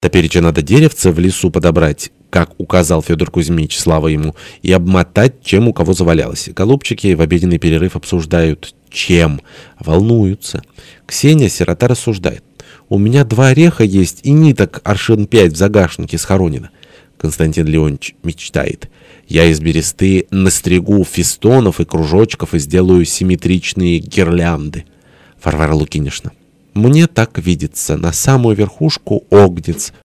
Топереча надо деревце в лесу подобрать, как указал Федор Кузьмич, слава ему, и обмотать, чем у кого завалялось. Голубчики в обеденный перерыв обсуждают, чем, волнуются. Ксения, сирота, рассуждает. У меня два ореха есть и ниток аршин пять в загашнике схоронено. Константин Леонидович мечтает. Я из бересты настригу фистонов и кружочков и сделаю симметричные гирлянды. Варвара Лукинишна. Мне так видится, на самую верхушку огнец.